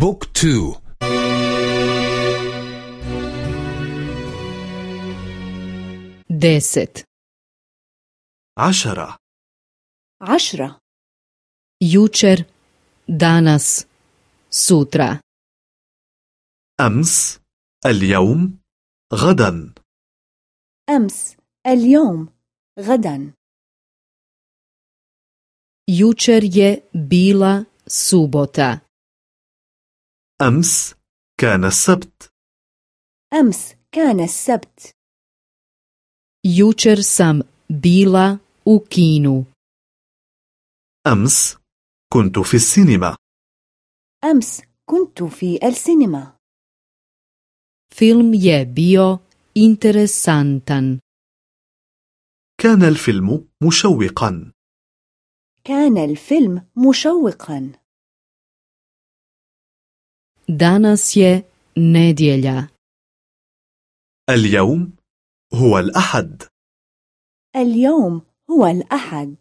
book two. deset عشرة. عشرة. jučer danas sutra. أمس اليوم غدا. أمس اليوم غدا. يوچر بيلا سوبوتا. أمس كان السبت. أمس كان السبت. Jučer sam bila u kinu. أمس كنت في السينما. أمس كنت في السينما. Film je bio interesantan. كان الفيلم مشوقا. كان الفيلم مشوقا. Danas je nedjelja. اليوم هو الأحد اليوم هو الأحد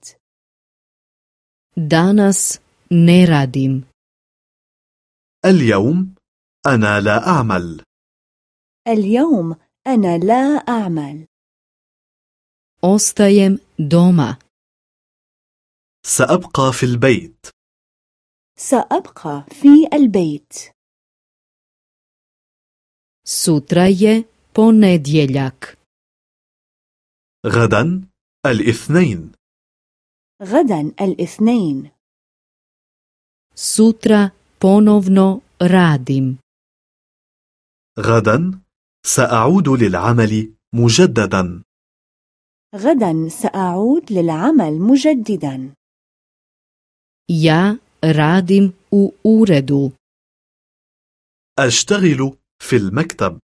Danas ne radim. اليوم أنا لا أعمل اليوم أنا لا أعمل Ostajem doma. سأبقى في البيت سأبقى في البيت Sutra je ponedjeljak. غدا الاثنين غدا الاثنين Sutra ponovno radim. غدا سأعود للعمل مجددا غدا سأعود للعمل مجددا Ja radim u uredu. أشتغل في المكتب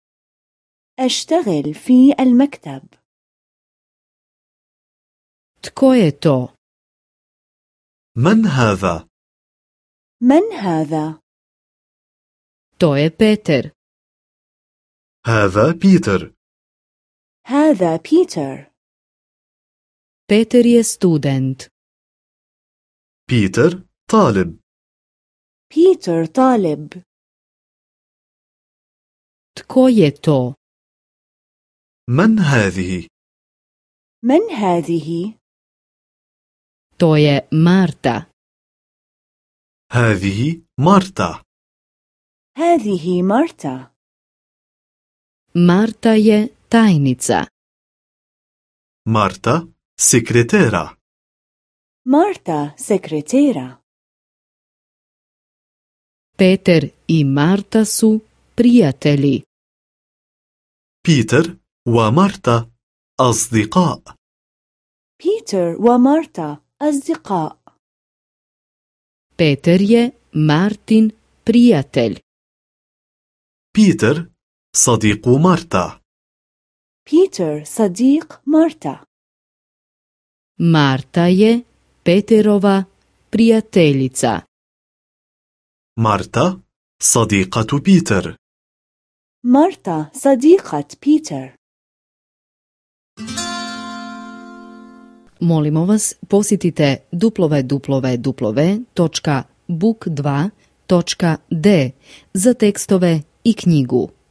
أشتغل في المكتب je to? من هذا؟ من هذا؟ To je Peter. هذا بيتر هذا بيتر Peter je student. بيتر طالب بيتر طالب Tko je to? من هذه؟ من هذه؟ To je Marta. هذه مارتا هذه مارتا Marta je tajnica. مارتا سكرتيرة مارتا سكرتيرة Peter i Marta su prijatelji. بيتر ومارتا أصدقاء بيتر ومارتا أصدقاء Peter je Martin prijatelj. بيتر صديق مارتا بيتر صديق مارتا Marta je Peterova prijateljica. مارتا صديقة بيتر مارتا صديقة بيتر Molimo vas, posjetite www.book2.d za tekstove i knjigu.